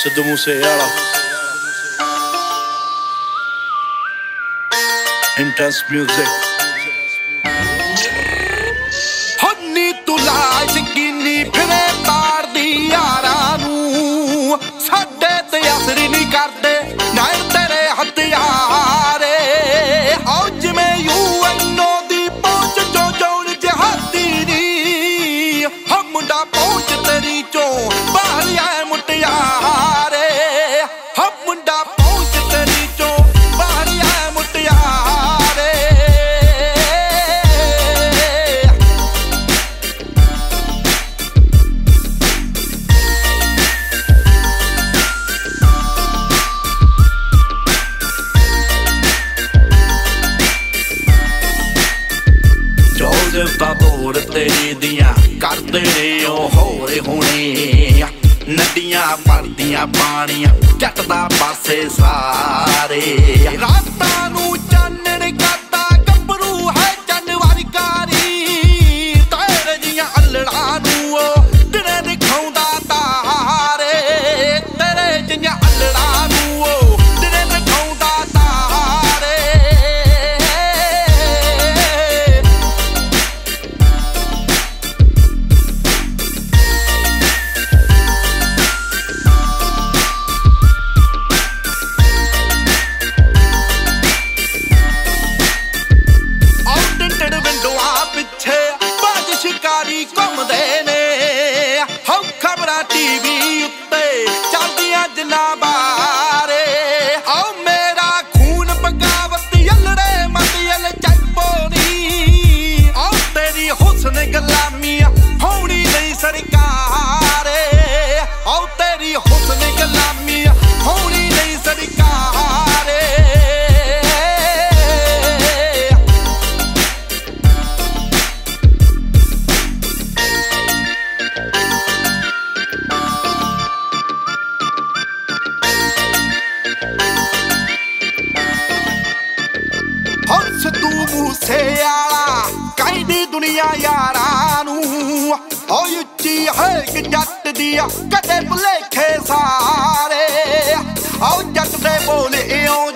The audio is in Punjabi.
C'est de mousse et ala Intense musique ਹੋਰ ਤੇਰੇ ਦੀਆਂ ਕਰਦੇ ਨੇ ਉਹ ਹੋਰ ਹੋਣੇ ਨਦੀਆਂ ਭਰਦੀਆਂ ਪਾਣੀਆਂ ਚੱਟਦਾ ਪਾਸੇ ਸਾਰੇ। ਰਾਤਾਂ ਨੂੰ ਮੂਸੇ ਵਾਲਾ ਕਹਿੰਦੀ ਦੁਨੀਆ ਯਾਰਾਂ ਨੂੰ ਓਏ ਉੱਚੀ ਹੈ ਕਿ ਜੱਟ ਦੀ ਕਦੇ ਭੁਲੇਖੇ ਸਾਰੇ ਓ ਜੱਟ ਦੇ ਬੋਲੇ ਓ